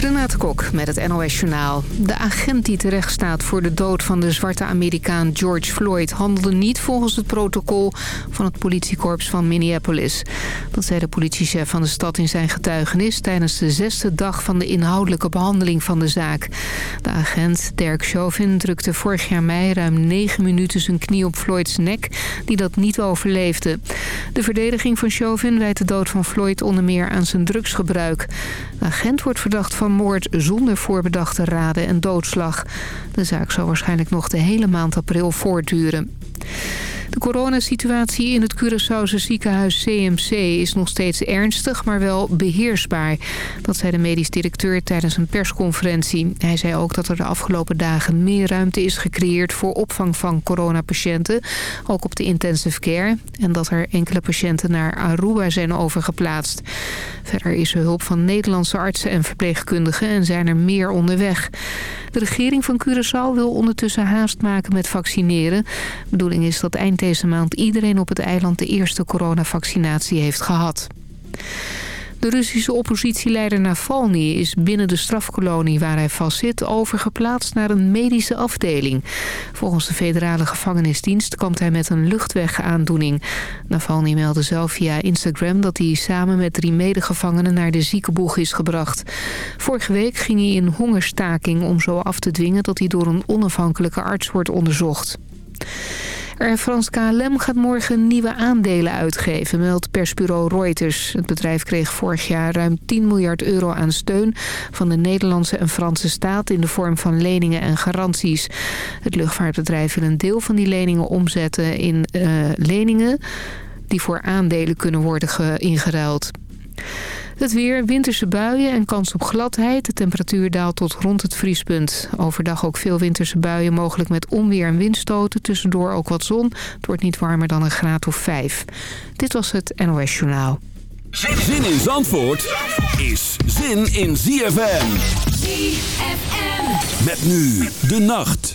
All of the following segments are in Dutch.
Renate Kok met het NOS Journaal. De agent die terecht staat voor de dood van de zwarte Amerikaan George Floyd... handelde niet volgens het protocol van het politiekorps van Minneapolis. Dat zei de politiechef van de stad in zijn getuigenis... tijdens de zesde dag van de inhoudelijke behandeling van de zaak. De agent Dirk Chauvin drukte vorig jaar mei ruim negen minuten zijn knie op Floyds nek... die dat niet overleefde. De verdediging van Chauvin wijt de dood van Floyd onder meer aan zijn drugsgebruik. De agent wordt verdacht van moord zonder voorbedachte raden en doodslag. De zaak zal waarschijnlijk nog de hele maand april voortduren. De coronasituatie in het Curaçaose ziekenhuis CMC is nog steeds ernstig, maar wel beheersbaar. Dat zei de medisch directeur tijdens een persconferentie. Hij zei ook dat er de afgelopen dagen meer ruimte is gecreëerd voor opvang van coronapatiënten, ook op de intensive care. En dat er enkele patiënten naar Aruba zijn overgeplaatst. Verder is er hulp van Nederlandse artsen en verpleegkundigen en zijn er meer onderweg. De regering van Curaçao wil ondertussen haast maken met vaccineren. De bedoeling is dat eind deze maand iedereen op het eiland de eerste coronavaccinatie heeft gehad. De Russische oppositieleider Navalny is binnen de strafkolonie waar hij vastzit overgeplaatst naar een medische afdeling. Volgens de federale gevangenisdienst komt hij met een luchtwegaandoening. Navalny meldde zelf via Instagram dat hij samen met drie medegevangenen naar de ziekenboeg is gebracht. Vorige week ging hij in hongerstaking om zo af te dwingen dat hij door een onafhankelijke arts wordt onderzocht. Air France KLM gaat morgen nieuwe aandelen uitgeven, meldt persbureau Reuters. Het bedrijf kreeg vorig jaar ruim 10 miljard euro aan steun van de Nederlandse en Franse staat in de vorm van leningen en garanties. Het luchtvaartbedrijf wil een deel van die leningen omzetten in uh, leningen die voor aandelen kunnen worden ingeruild. Het weer, winterse buien en kans op gladheid. De temperatuur daalt tot rond het vriespunt. Overdag ook veel winterse buien, mogelijk met onweer en windstoten. Tussendoor ook wat zon. Het wordt niet warmer dan een graad of vijf. Dit was het NOS Journaal. Zin in Zandvoort is zin in ZFM. ZFM. Met nu de nacht.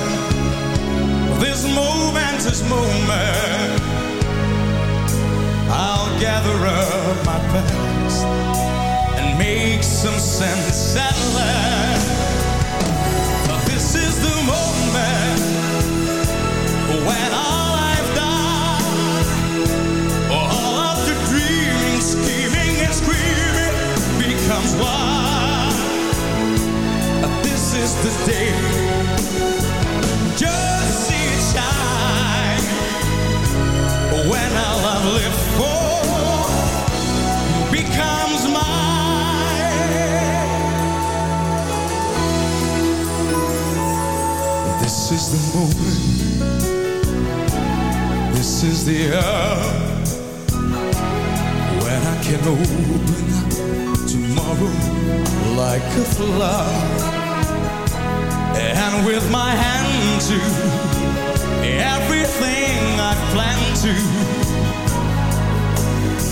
gather up my past and make some sense at last. But This is the moment when all I've done, all of the dreaming, scheming, and screaming becomes one. This is the day. Just see it shine when all I've lived for everything I plan to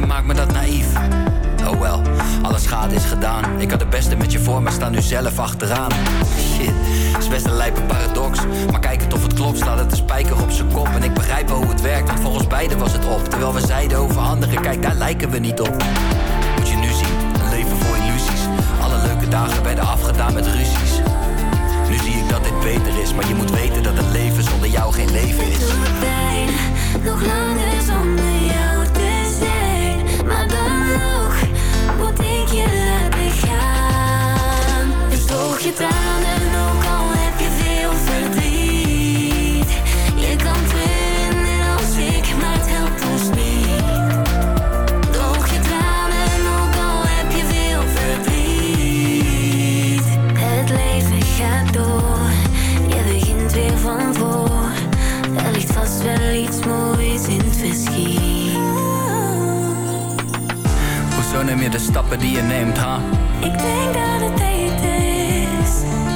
Maakt me dat naïef. Oh wel, alle schade is gedaan. Ik had het beste met je voor, maar sta nu zelf achteraan. Shit, is best een lijpe paradox. Maar kijk het of het klopt, staat het een spijker op zijn kop. En ik begrijp wel hoe het werkt, want voor ons beiden was het op. Terwijl we zeiden over anderen, kijk daar lijken we niet op. Moet je nu zien, een leven vol illusies. Alle leuke dagen werden afgedaan met ruzies. Nu zie ik dat dit beter is, maar je moet weten dat een leven zonder jou geen leven is. pijn, nog langer zonder je tranen, ook al heb je veel verdriet. Je kan trainen als ik, maar het helpt ons niet. Droog je tranen, ook al heb je veel verdriet. Het leven gaat door, je begint weer van voor. Er ligt vast wel iets moois in het verschiet. Hoezo neem je de stappen die je neemt, ha? Ik denk dat het.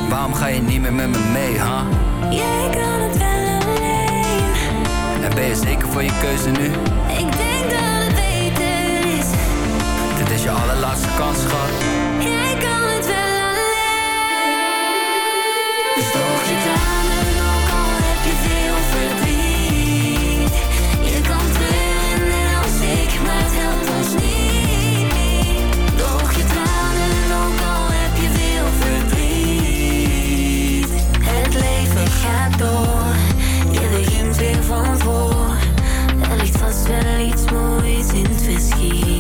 Waarom ga je niet meer met me mee, ha? Jij kan het wel alleen. En ben je zeker voor je keuze nu? Ik denk dat het beter is. Dit is je allerlaatste kans, schat. satelliets, mooi in het whisky.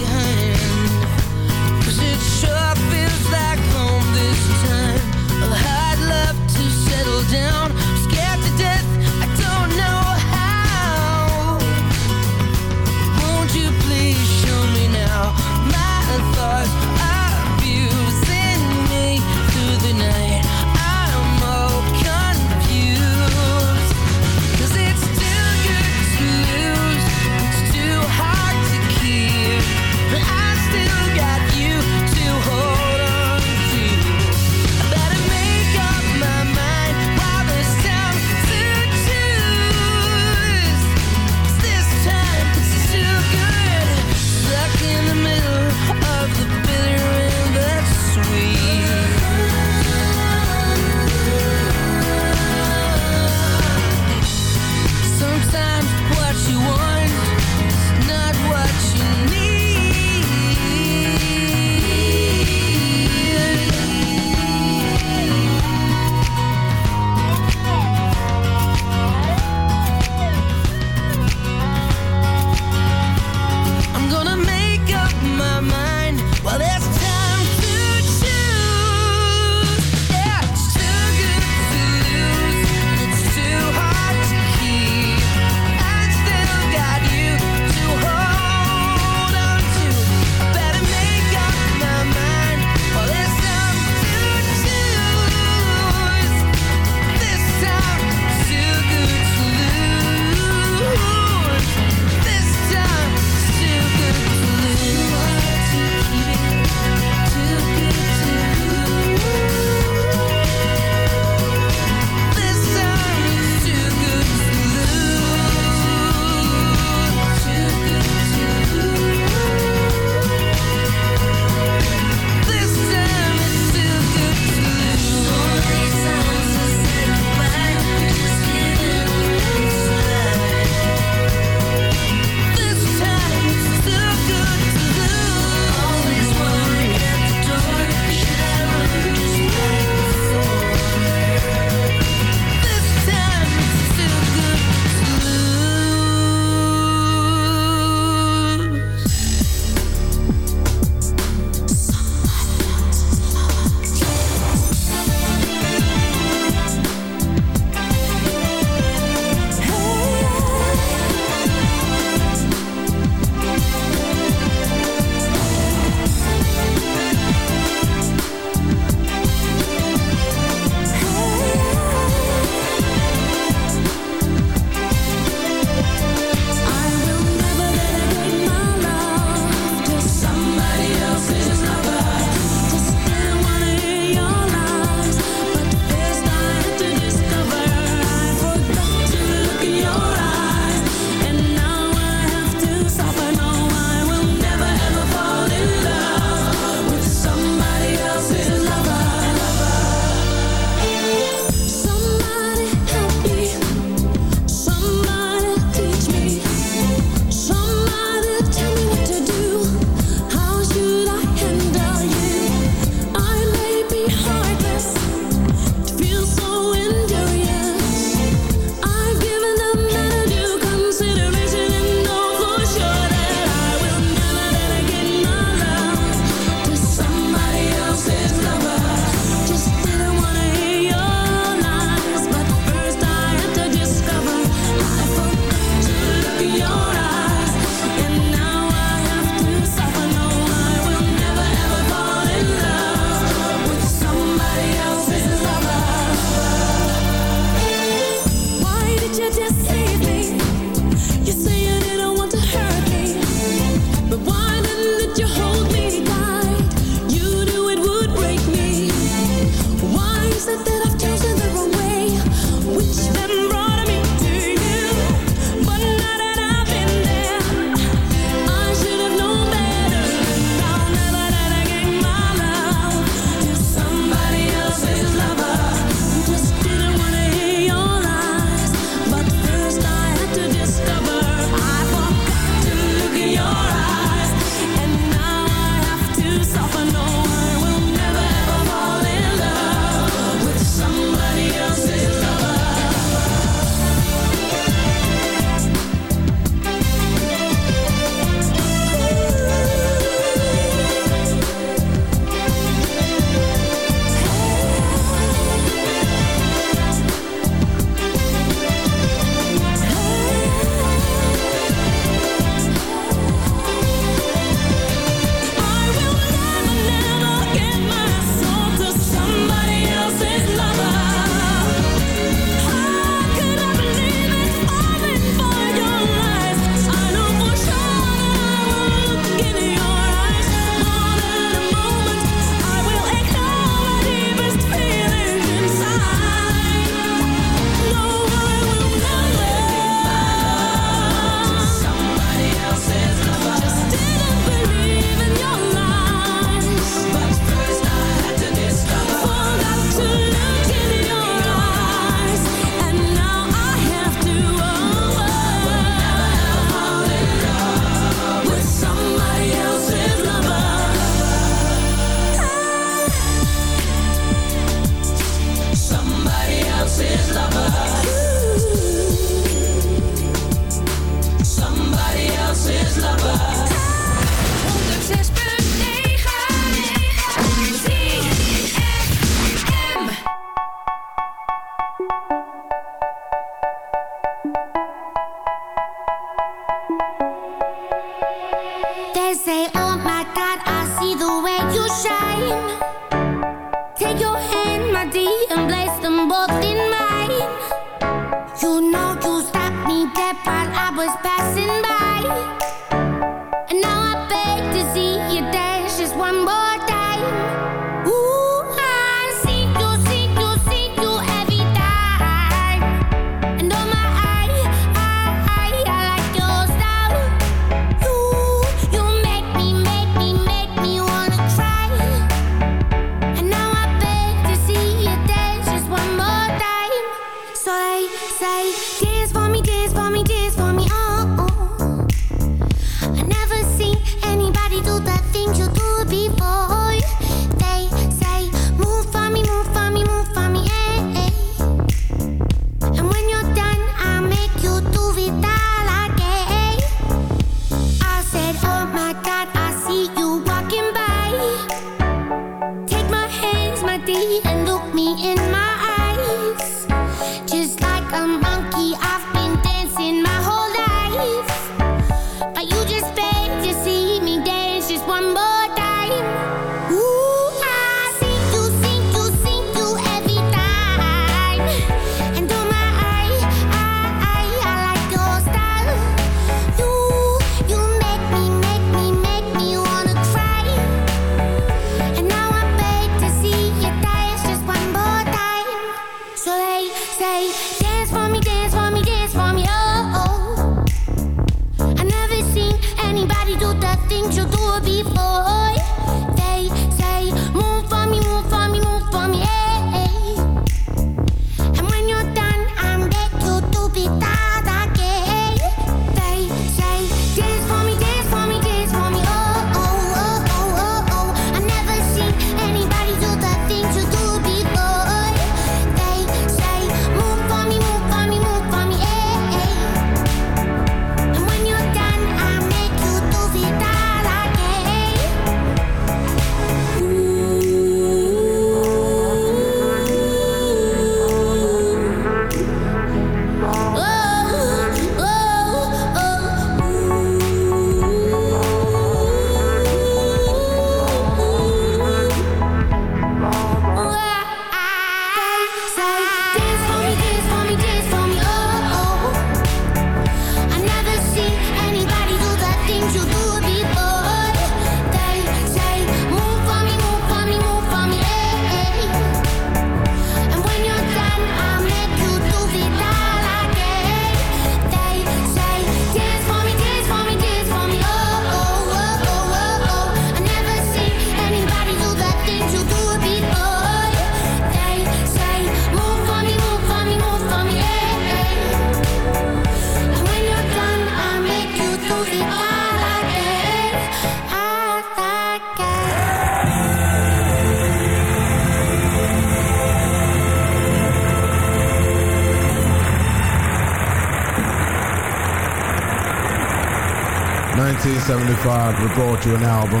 We brought you an album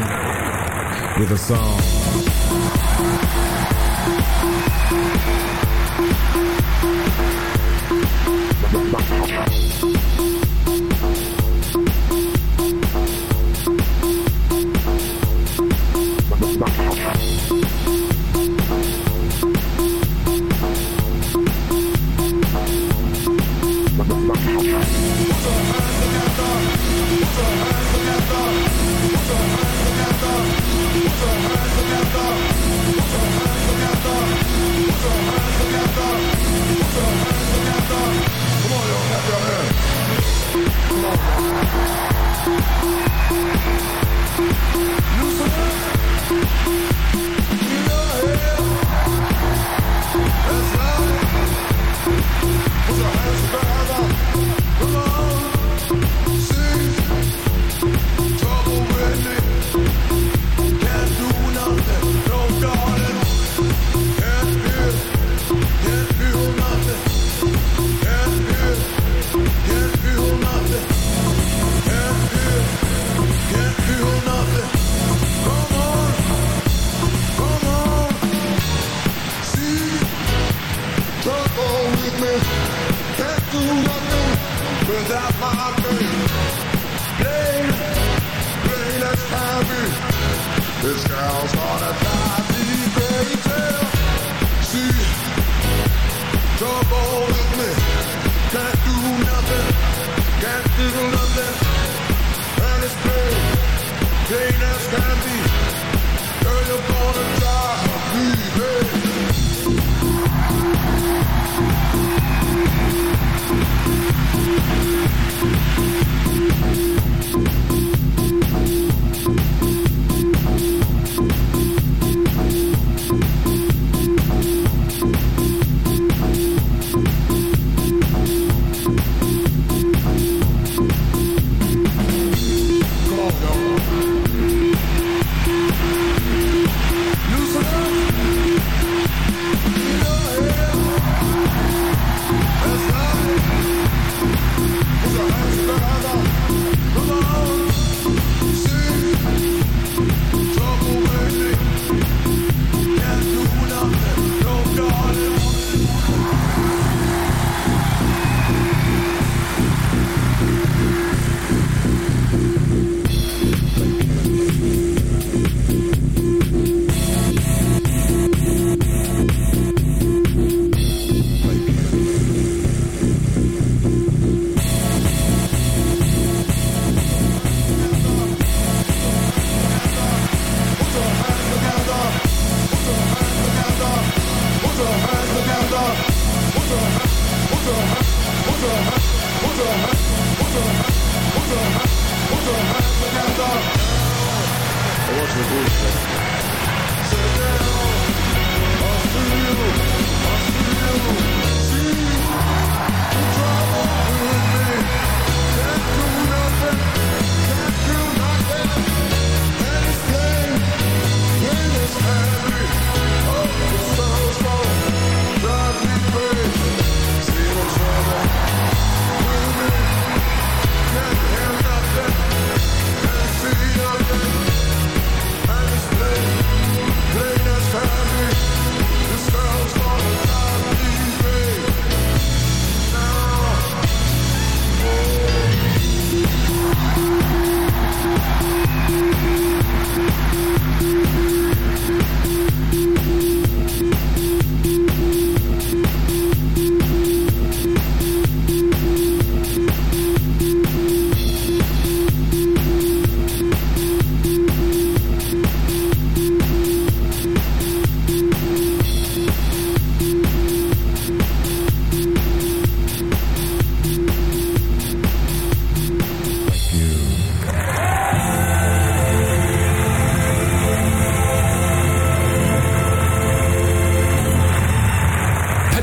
with a song.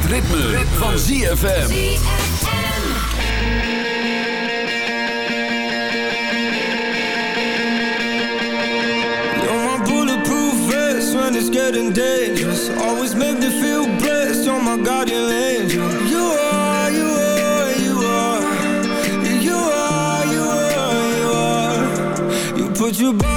ritme, ritme. van ZFM. You're my bulletproof vest when it's getting dangerous. Always make me feel blessed, you're my guardian angel. You are, you are, you are. You are, you are, you are. You put your body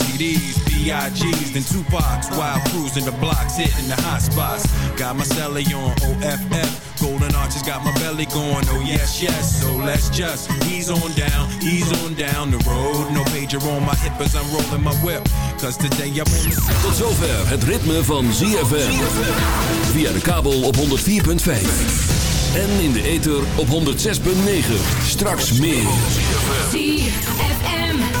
the CDs, B.I.G.'s, then Tupac's. While cruising the blocks, hitting the hot spots. Got my celly on OFF. Golden arches got my belly going, oh yes, yes. So let's just ease on down, ease on down the road. No pager on my hip as I'm rolling my whip. Cause today I'm on the Tot zover het ritme van ZFM. Via de kabel op 104.5. En in de ether op 106.9. Straks meer. ZFM.